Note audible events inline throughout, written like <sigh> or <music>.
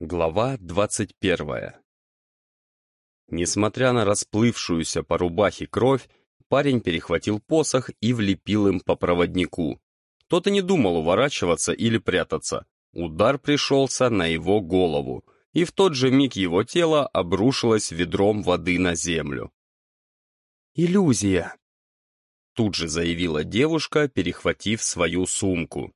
Глава двадцать первая Несмотря на расплывшуюся по рубахе кровь, парень перехватил посох и влепил им по проводнику. Тот и не думал уворачиваться или прятаться. Удар пришелся на его голову, и в тот же миг его тело обрушилось ведром воды на землю. «Иллюзия!» Тут же заявила девушка, перехватив свою сумку.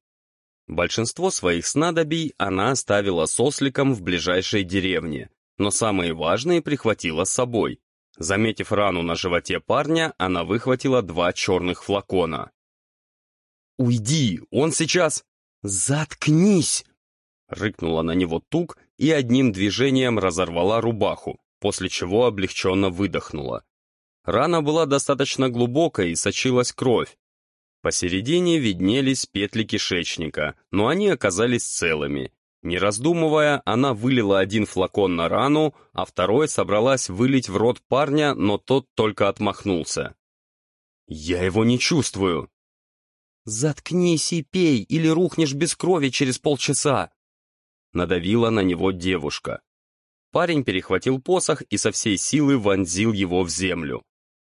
Большинство своих снадобий она оставила сосликом в ближайшей деревне, но самые важные прихватила с собой. Заметив рану на животе парня, она выхватила два черных флакона. «Уйди, он сейчас...» «Заткнись!» Рыкнула на него тук и одним движением разорвала рубаху, после чего облегченно выдохнула. Рана была достаточно глубокой и сочилась кровь. Посередине виднелись петли кишечника, но они оказались целыми. Не раздумывая, она вылила один флакон на рану, а второй собралась вылить в рот парня, но тот только отмахнулся. «Я его не чувствую!» «Заткнись и пей, или рухнешь без крови через полчаса!» Надавила на него девушка. Парень перехватил посох и со всей силы вонзил его в землю.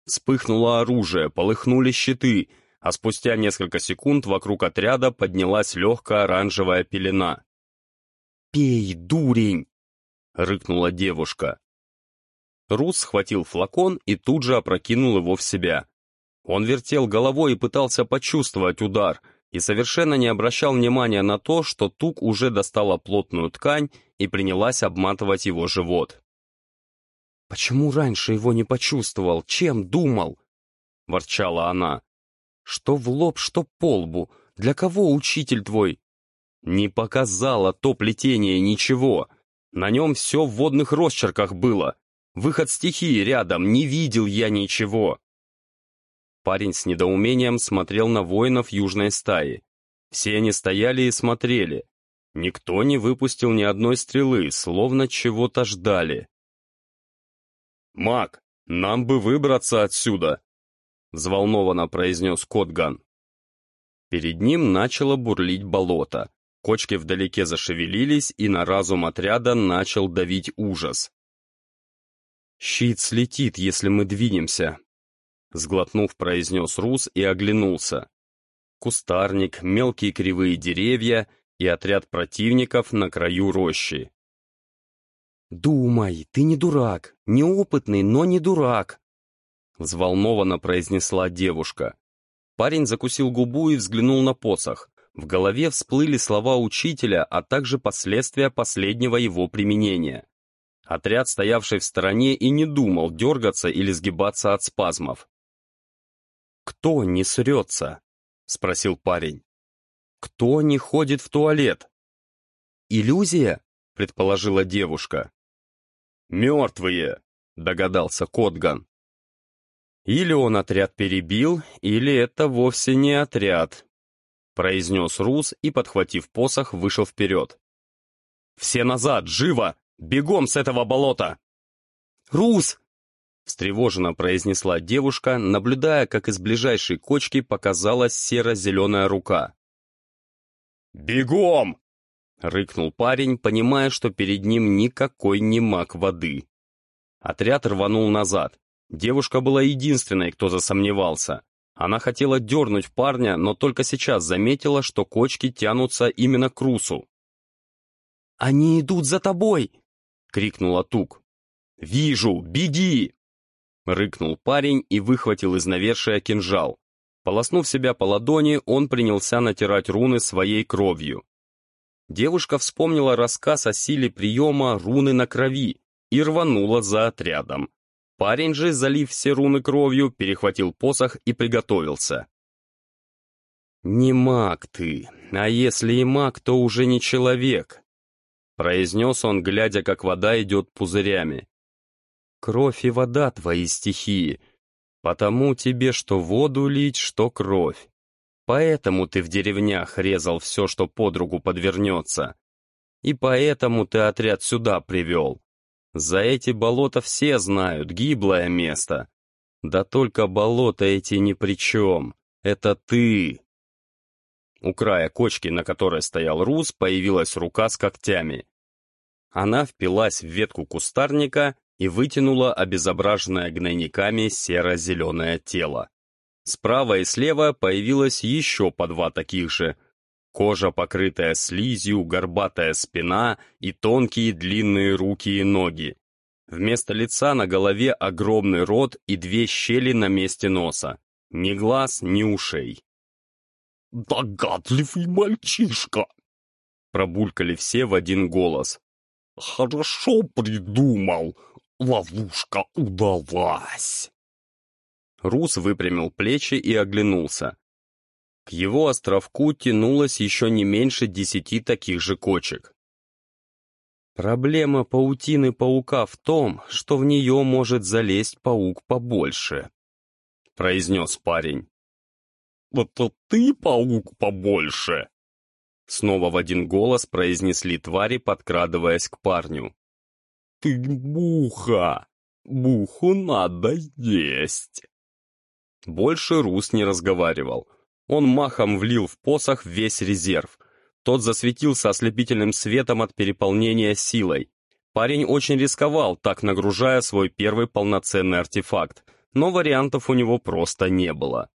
Вспыхнуло оружие, полыхнули щиты, а спустя несколько секунд вокруг отряда поднялась легкая оранжевая пелена. «Пей, дурень!» — рыкнула девушка. Рус схватил флакон и тут же опрокинул его в себя. Он вертел головой и пытался почувствовать удар, и совершенно не обращал внимания на то, что Тук уже достала плотную ткань и принялась обматывать его живот. «Почему раньше его не почувствовал? Чем думал?» — ворчала она. «Что в лоб, что по лбу. Для кого учитель твой?» «Не показало то плетение ничего. На нем все в водных росчерках было. Выход стихии рядом, не видел я ничего». Парень с недоумением смотрел на воинов южной стаи. Все они стояли и смотрели. Никто не выпустил ни одной стрелы, словно чего-то ждали. «Маг, нам бы выбраться отсюда!» — взволнованно произнес Котган. Перед ним начало бурлить болото. Кочки вдалеке зашевелились, и на разум отряда начал давить ужас. «Щит слетит, если мы двинемся», — сглотнув, произнес Рус и оглянулся. Кустарник, мелкие кривые деревья и отряд противников на краю рощи. «Думай, ты не дурак, неопытный, но не дурак», взволнованно произнесла девушка. Парень закусил губу и взглянул на посох. В голове всплыли слова учителя, а также последствия последнего его применения. Отряд, стоявший в стороне, и не думал дергаться или сгибаться от спазмов. «Кто не срется?» — спросил парень. «Кто не ходит в туалет?» «Иллюзия?» — предположила девушка. «Мертвые!» — догадался Котган. «Или он отряд перебил, или это вовсе не отряд», — произнес Рус и, подхватив посох, вышел вперед. «Все назад, живо! Бегом с этого болота!» «Рус!» — встревоженно произнесла девушка, наблюдая, как из ближайшей кочки показалась серо-зеленая рука. «Бегом!» — рыкнул парень, понимая, что перед ним никакой не маг воды. Отряд рванул назад. Девушка была единственной, кто засомневался. Она хотела дернуть парня, но только сейчас заметила, что кочки тянутся именно к Русу. «Они идут за тобой!» — крикнула Тук. «Вижу! Беги!» Рыкнул парень и выхватил из навершия кинжал. Полоснув себя по ладони, он принялся натирать руны своей кровью. Девушка вспомнила рассказ о силе приема руны на крови и рванула за отрядом. Парень же, залив все руны кровью, перехватил посох и приготовился. «Не маг ты, а если и маг, то уже не человек», произнес он, глядя, как вода идет пузырями. «Кровь и вода твои стихии, потому тебе что воду лить, что кровь. Поэтому ты в деревнях резал все, что под руку подвернется. И поэтому ты отряд сюда привел. За эти болота все знают, гиблое место. Да только болота эти ни при чем. Это ты. У края кочки, на которой стоял Рус, появилась рука с когтями. Она впилась в ветку кустарника и вытянула обезображенное гнойниками серо-зеленое тело. Справа и слева появилось еще по два таких же. Кожа, покрытая слизью, горбатая спина и тонкие длинные руки и ноги. Вместо лица на голове огромный рот и две щели на месте носа. Ни глаз, ни ушей. «Догадливый мальчишка!» Пробулькали все в один голос. «Хорошо придумал! Ловушка удалась!» Рус выпрямил плечи и оглянулся. К его островку тянулось еще не меньше десяти таких же кочек. Проблема паутины паука в том, что в нее может залезть паук побольше, произнес парень. «Это ты, паук, побольше?» Снова в один голос произнесли твари, подкрадываясь к парню. «Ты буха! Буху надо есть!» Больше Рус не разговаривал. Он махом влил в посох весь резерв. Тот засветился ослепительным светом от переполнения силой. Парень очень рисковал, так нагружая свой первый полноценный артефакт, но вариантов у него просто не было.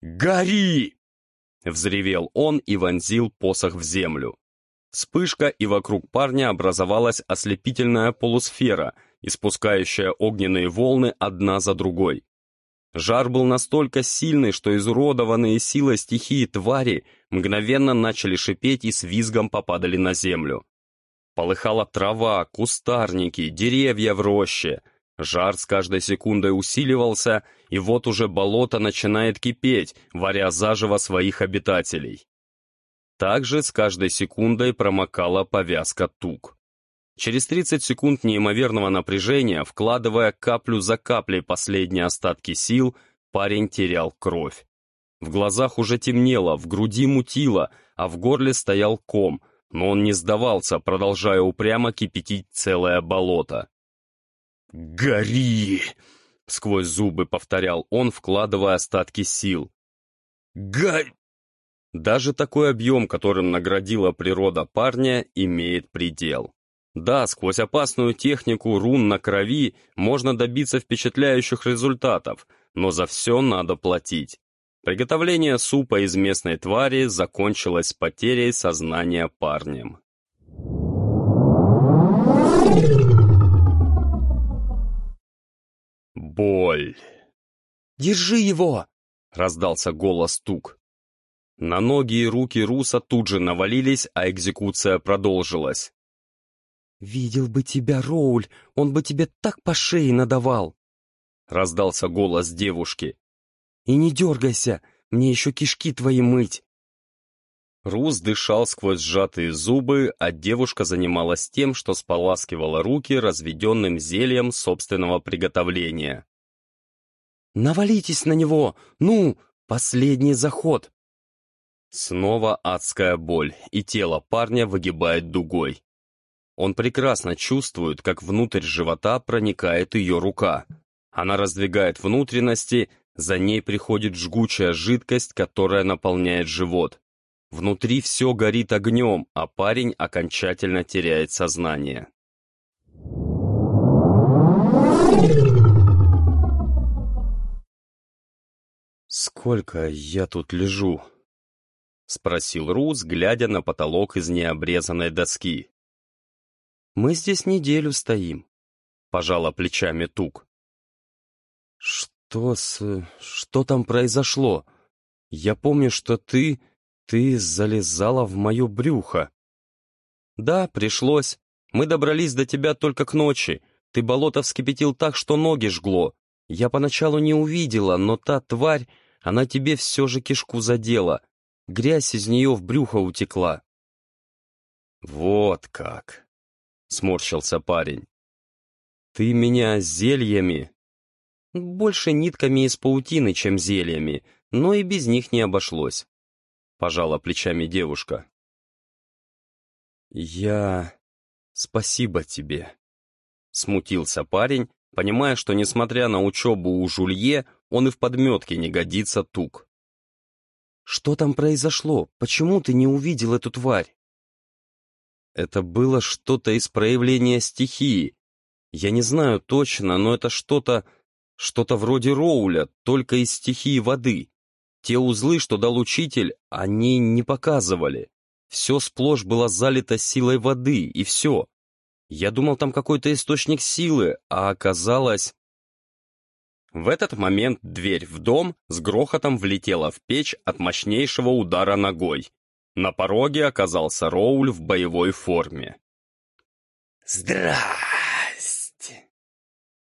«Гори!» — взревел он и вонзил посох в землю. Вспышка, и вокруг парня образовалась ослепительная полусфера, испускающая огненные волны одна за другой. Жар был настолько сильный, что изуродованные силой стихии твари мгновенно начали шипеть и с визгом попадали на землю. Полыхала трава, кустарники, деревья в роще, Жар с каждой секундой усиливался, и вот уже болото начинает кипеть, варя заживо своих обитателей. Также с каждой секундой промокала повязка тук. Через 30 секунд неимоверного напряжения, вкладывая каплю за каплей последние остатки сил, парень терял кровь. В глазах уже темнело, в груди мутило, а в горле стоял ком, но он не сдавался, продолжая упрямо кипятить целое болото. «Гори!» — сквозь зубы повторял он, вкладывая остатки сил. «Горь!» Даже такой объем, которым наградила природа парня, имеет предел. Да, сквозь опасную технику рун на крови можно добиться впечатляющих результатов, но за все надо платить. Приготовление супа из местной твари закончилось потерей сознания парнем. Боль. «Держи его!» — раздался голос Тук. На ноги и руки Руса тут же навалились, а экзекуция продолжилась. «Видел бы тебя, Роуль, он бы тебе так по шее надавал!» — раздался голос девушки. «И не дергайся, мне еще кишки твои мыть!» Рус дышал сквозь сжатые зубы, а девушка занималась тем, что споласкивала руки разведенным зельем собственного приготовления. «Навалитесь на него! Ну, последний заход!» Снова адская боль, и тело парня выгибает дугой. Он прекрасно чувствует, как внутрь живота проникает ее рука. Она раздвигает внутренности, за ней приходит жгучая жидкость, которая наполняет живот. Внутри все горит огнем, а парень окончательно теряет сознание. «Сколько я тут лежу?» — спросил Рус, глядя на потолок из необрезанной доски. «Мы здесь неделю стоим», — пожала плечами Тук. «Что с... что там произошло? Я помню, что ты...» Ты залезала в мое брюхо. Да, пришлось. Мы добрались до тебя только к ночи. Ты болото вскипятил так, что ноги жгло. Я поначалу не увидела, но та тварь, она тебе все же кишку задела. Грязь из нее в брюхо утекла. Вот как, сморщился парень. Ты меня зельями? Больше нитками из паутины, чем зельями, но и без них не обошлось пожала плечами девушка. «Я... спасибо тебе», — смутился парень, понимая, что, несмотря на учебу у Жулье, он и в подметке не годится тук. «Что там произошло? Почему ты не увидел эту тварь?» Это было что-то из проявления стихии. Я не знаю точно, но это что-то... Что-то вроде роуля, только из стихии воды. Те узлы, что дал учитель, они не показывали. Все сплошь было залито силой воды, и все. Я думал, там какой-то источник силы, а оказалось... В этот момент дверь в дом с грохотом влетела в печь от мощнейшего удара ногой. На пороге оказался Роуль в боевой форме. «Здрасте!»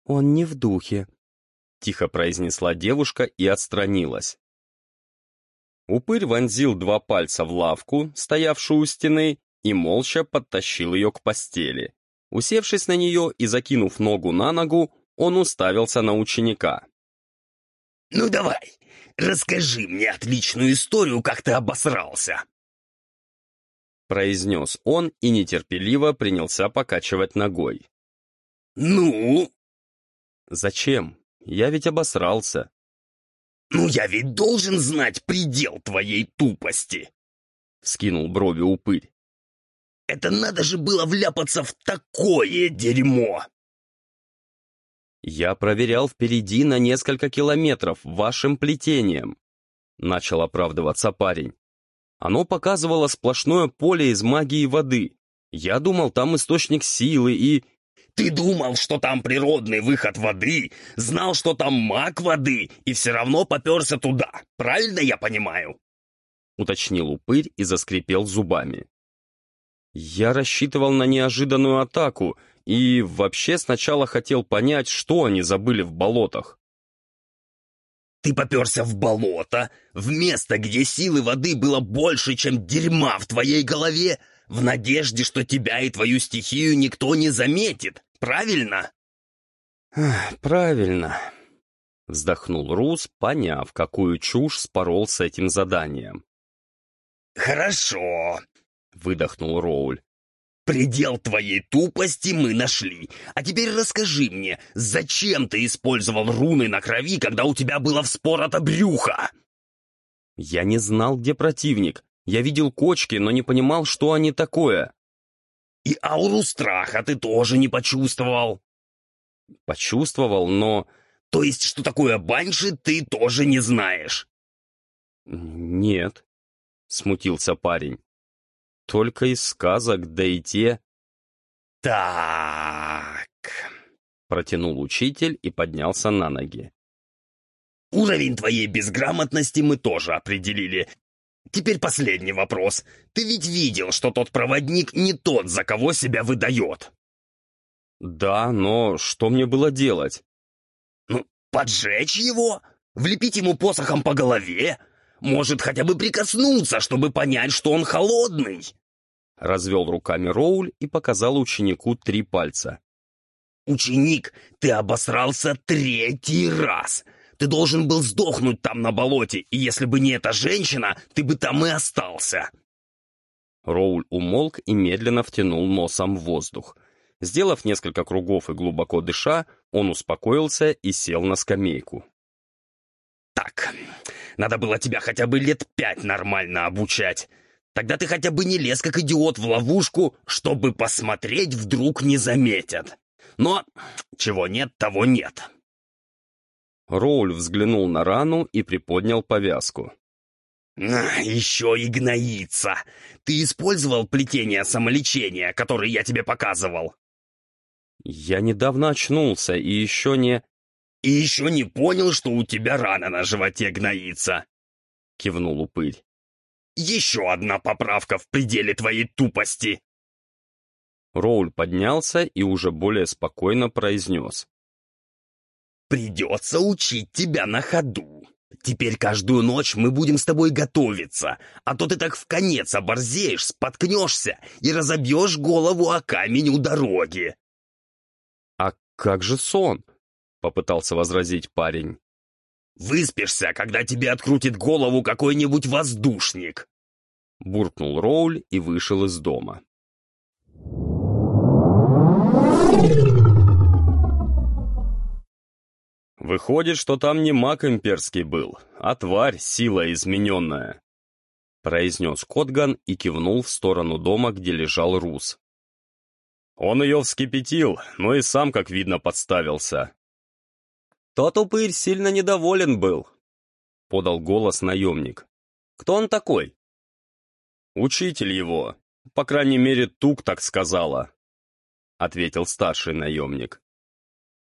«Он не в духе», — тихо произнесла девушка и отстранилась. Упырь вонзил два пальца в лавку, стоявшую у стены, и молча подтащил ее к постели. Усевшись на нее и закинув ногу на ногу, он уставился на ученика. «Ну давай, расскажи мне отличную историю, как ты обосрался!» Произнес он и нетерпеливо принялся покачивать ногой. «Ну?» «Зачем? Я ведь обосрался». «Ну я ведь должен знать предел твоей тупости!» Скинул брови упырь. «Это надо же было вляпаться в такое дерьмо!» «Я проверял впереди на несколько километров вашим плетением», — начал оправдываться парень. «Оно показывало сплошное поле из магии воды. Я думал, там источник силы и...» «Ты думал, что там природный выход воды, знал, что там маг воды, и все равно поперся туда, правильно я понимаю?» Уточнил упырь и заскрипел зубами. «Я рассчитывал на неожиданную атаку, и вообще сначала хотел понять, что они забыли в болотах. Ты поперся в болото, в место, где силы воды было больше, чем дерьма в твоей голове, в надежде, что тебя и твою стихию никто не заметит, правильно? «Правильно», — вздохнул Рус, поняв, какую чушь спорол с этим заданием. «Хорошо», — выдохнул Роуль. Предел твоей тупости мы нашли. А теперь расскажи мне, зачем ты использовал руны на крови, когда у тебя было вспорото брюха? Я не знал, где противник. Я видел кочки, но не понимал, что они такое. И ауру страха ты тоже не почувствовал. Почувствовал, но... То есть, что такое банши, ты тоже не знаешь? Нет, смутился парень. Только из сказок, да и те... «Так...» — протянул учитель и поднялся на ноги. «Уровень твоей безграмотности мы тоже определили. Теперь последний вопрос. Ты ведь видел, что тот проводник не тот, за кого себя выдает?» «Да, но что мне было делать?» «Ну, поджечь его? Влепить ему посохом по голове? Может, хотя бы прикоснуться, чтобы понять, что он холодный?» Развел руками Роуль и показал ученику три пальца. «Ученик, ты обосрался третий раз! Ты должен был сдохнуть там на болоте, и если бы не эта женщина, ты бы там и остался!» Роуль умолк и медленно втянул носом в воздух. Сделав несколько кругов и глубоко дыша, он успокоился и сел на скамейку. «Так, надо было тебя хотя бы лет пять нормально обучать. Тогда ты хотя бы не лез как идиот в ловушку, чтобы посмотреть, вдруг не заметят. Но чего нет, того нет». Роуль взглянул на рану и приподнял повязку. «Еще и гноится! Ты использовал плетение самолечения, которое я тебе показывал?» «Я недавно очнулся и еще не...» «И еще не понял, что у тебя рана на животе гноится!» — кивнул упырь. «Еще одна поправка в пределе твоей тупости!» Роуль поднялся и уже более спокойно произнес. «Придется учить тебя на ходу. Теперь каждую ночь мы будем с тобой готовиться, а то ты так в конец оборзеешь, споткнешься и разобьешь голову о камень у дороги». «А как же сон?» Попытался возразить парень. «Выспишься, когда тебе открутит голову какой-нибудь воздушник!» Буркнул Роуль и вышел из дома. Выходит, что там не маг имперский был, а тварь, сила измененная. произнес Котган и кивнул в сторону дома, где лежал Рус. Он ее вскипятил, но и сам, как видно, подставился. Тот упырь сильно недоволен был, подал голос наемник. Кто он такой? Учитель его, по крайней мере, Тук так сказала, ответил старший наемник.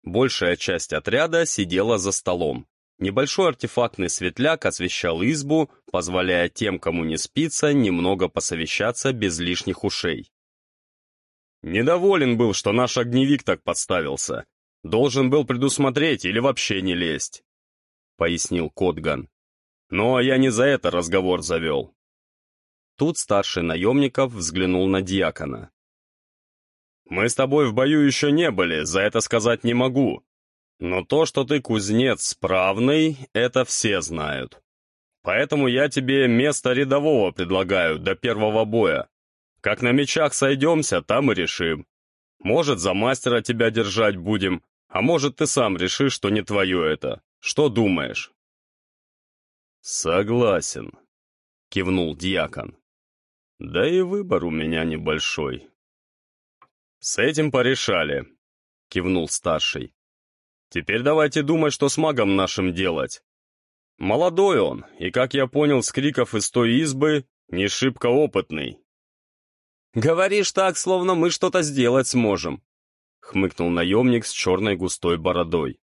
Большая часть отряда сидела за столом. Небольшой артефактный светляк освещал избу, позволяя тем, кому не спится, немного посовещаться без лишних ушей. Недоволен был, что наш огневик так подставился. Должен был предусмотреть или вообще не лезть, — пояснил Котган. Но я не за это разговор завел. Тут старший наемников взглянул на дьякона. «Мы с тобой в бою еще не были, за это сказать не могу. Но то, что ты кузнец справный, это все знают. Поэтому я тебе место рядового предлагаю до первого боя. Как на мечах сойдемся, там и решим. Может, за мастера тебя держать будем, а может, ты сам решишь, что не твое это. Что думаешь?» «Согласен», — кивнул дьякон. «Да и выбор у меня небольшой». «С этим порешали», — кивнул старший. «Теперь давайте думать, что с магом нашим делать. Молодой он, и, как я понял с криков из той избы, не шибко опытный. «Говоришь так, словно мы что-то сделать сможем», — хмыкнул наемник с черной густой бородой.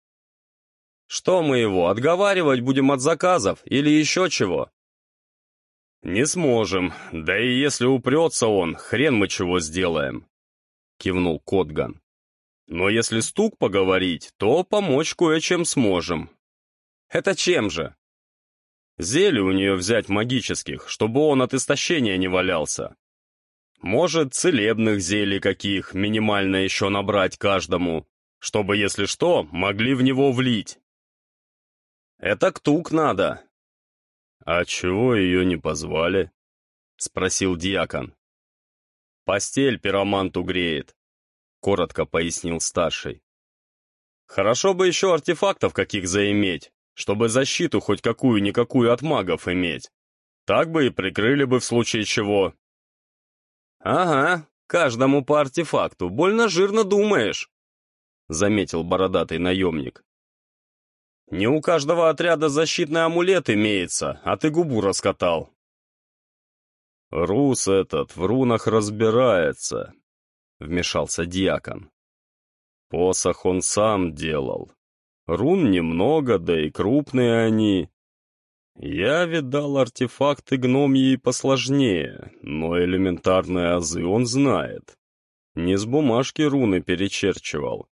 «Что мы его, отговаривать будем от заказов или еще чего?» «Не сможем, да и если упрется он, хрен мы чего сделаем», — кивнул Котган. «Но если стук поговорить, то помочь кое-чем сможем». «Это чем же?» «Зелье у нее взять магических, чтобы он от истощения не валялся. Может, целебных зелий каких минимально еще набрать каждому, чтобы, если что, могли в него влить. Это ктук надо. А чего ее не позвали? Спросил диакон. Постель пироманту греет, коротко пояснил старший. Хорошо бы еще артефактов каких заиметь, чтобы защиту хоть какую-никакую от магов иметь. Так бы и прикрыли бы в случае чего, «Ага, каждому по артефакту, больно жирно думаешь», — заметил бородатый наемник. «Не у каждого отряда защитный амулет имеется, а ты губу раскатал». «Рус этот в рунах разбирается», — вмешался диакон. «Посох он сам делал. Рун немного, да и крупные они. Я видал артефакты гномьи посложнее, но элементарные азы он знает. Не с бумажки руны перечерчивал.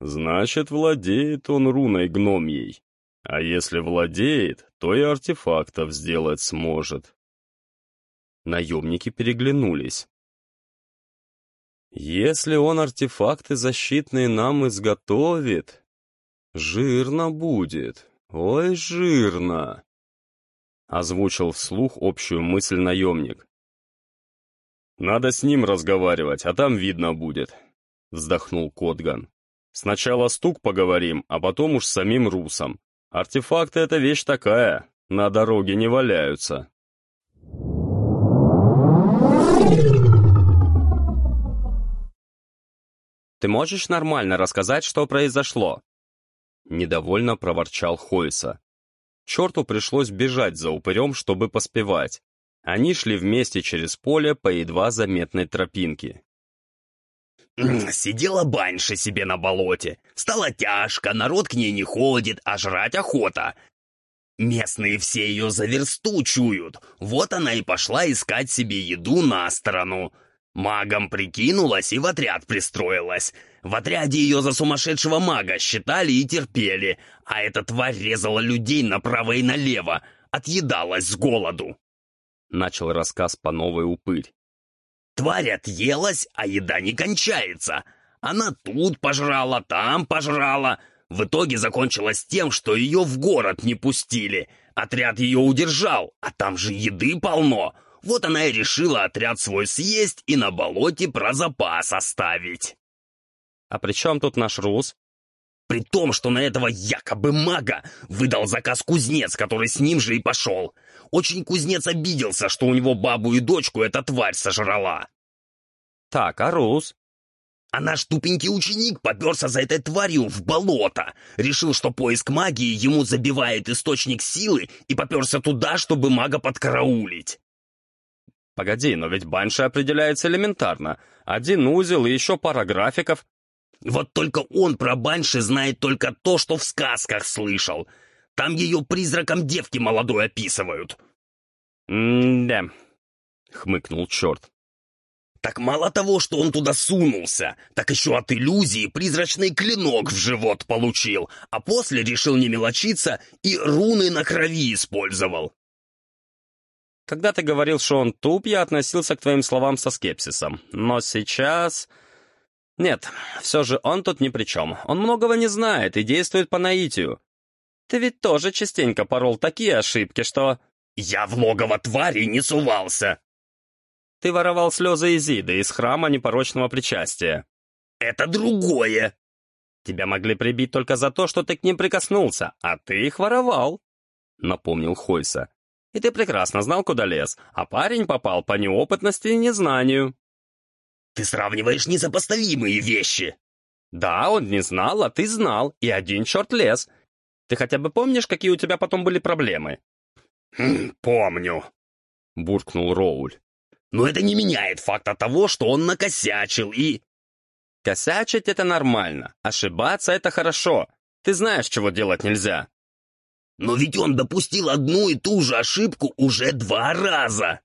Значит, владеет он руной гномьей. А если владеет, то и артефактов сделать сможет. Наемники переглянулись. Если он артефакты защитные нам изготовит, жирно будет, ой, жирно. Озвучил вслух общую мысль наемник. «Надо с ним разговаривать, а там видно будет», — вздохнул Котган. «Сначала стук поговорим, а потом уж с самим русом. Артефакты — это вещь такая, на дороге не валяются». «Ты можешь нормально рассказать, что произошло?» Недовольно проворчал Хойса. Черту пришлось бежать за упырем, чтобы поспевать. Они шли вместе через поле по едва заметной тропинке. <clears throat> «Сидела баньша себе на болоте. Стало тяжко, народ к ней не ходит, а жрать охота. Местные все ее за версту чуют. Вот она и пошла искать себе еду на сторону. Магом прикинулась и в отряд пристроилась. В отряде ее за сумасшедшего мага считали и терпели, а эта тварь резала людей направо и налево, отъедалась с голоду. Начал рассказ по новой упырь. Тварь отъелась, а еда не кончается. Она тут пожрала, там пожрала. В итоге закончилось тем, что ее в город не пустили. Отряд ее удержал, а там же еды полно. Вот она и решила отряд свой съесть и на болоте про запас оставить. «А при чем тут наш Рус?» При том, что на этого якобы мага выдал заказ кузнец, который с ним же и пошел. Очень кузнец обиделся, что у него бабу и дочку эта тварь сожрала. Так, а Рус? А наш тупенький ученик поперся за этой тварью в болото. Решил, что поиск магии ему забивает источник силы и поперся туда, чтобы мага подкараулить. Погоди, но ведь банши определяется элементарно. Один узел и еще пара графиков. Вот только он про банши знает только то, что в сказках слышал. Там ее призраком девки молодой описывают. «М-да», — хмыкнул черт. Так мало того, что он туда сунулся, так еще от иллюзии призрачный клинок в живот получил, а после решил не мелочиться и руны на крови использовал. Когда ты говорил, что он туп, я относился к твоим словам со скепсисом. Но сейчас... Нет, все же он тут ни при чем. Он многого не знает и действует по наитию. Ты ведь тоже частенько порол такие ошибки, что... Я в логово твари не сувался. Ты воровал слезы Изиды из храма непорочного причастия. Это другое. Тебя могли прибить только за то, что ты к ним прикоснулся, а ты их воровал, — напомнил Хойса. И ты прекрасно знал, куда лез, а парень попал по неопытности и незнанию. Ты сравниваешь несопоставимые вещи. Да, он не знал, а ты знал, и один черт лез. Ты хотя бы помнишь, какие у тебя потом были проблемы? Хм, «Помню», — буркнул Роуль. «Но это не меняет факта того, что он накосячил и...» «Косячить — это нормально, ошибаться — это хорошо. Ты знаешь, чего делать нельзя». «Но ведь он допустил одну и ту же ошибку уже два раза!»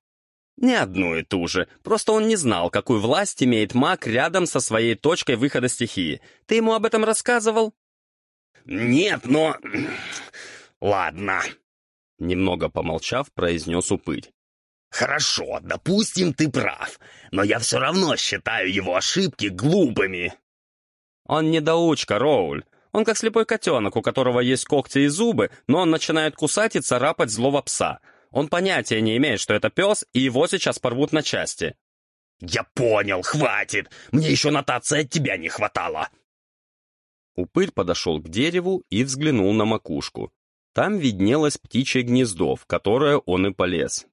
Не одну и ту же, просто он не знал, какую власть имеет маг рядом со своей точкой выхода стихии. Ты ему об этом рассказывал? «Нет, но... <clears throat> Ладно», — немного помолчав, произнес упырь. «Хорошо, допустим, ты прав, но я все равно считаю его ошибки глупыми». «Он недоучка, Роуль. Он как слепой котенок, у которого есть когти и зубы, но он начинает кусать и царапать злого пса. Он понятия не имеет, что это пес, и его сейчас порвут на части». «Я понял, хватит! Мне еще нотации от тебя не хватало!» Упырь подошел к дереву и взглянул на макушку. Там виднелось птичье гнездо, в которое он и полез.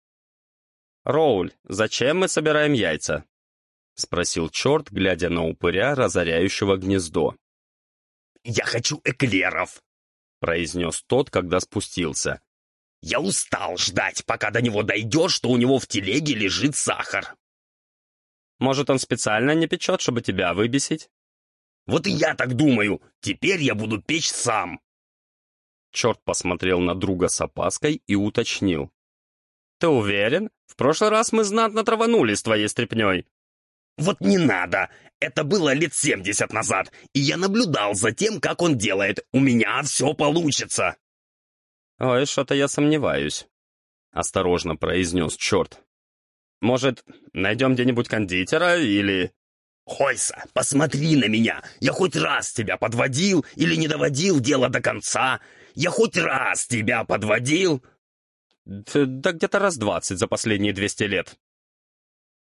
«Роуль, зачем мы собираем яйца?» — спросил черт, глядя на упыря, разоряющего гнездо. «Я хочу эклеров!» — произнес тот, когда спустился. «Я устал ждать, пока до него дойдет, что у него в телеге лежит сахар». «Может, он специально не печет, чтобы тебя выбесить?» Вот и я так думаю. Теперь я буду печь сам. Черт посмотрел на друга с опаской и уточнил. «Ты уверен? В прошлый раз мы знатно траванулись твоей стряпней». «Вот не надо! Это было лет семьдесят назад, и я наблюдал за тем, как он делает. У меня все получится!» «Ой, что-то я сомневаюсь», — осторожно произнес черт. «Может, найдем где-нибудь кондитера или...» «Хойса, посмотри на меня! Я хоть раз тебя подводил или не доводил дело до конца? Я хоть раз тебя подводил?» «Да где-то раз двадцать за последние двести лет»,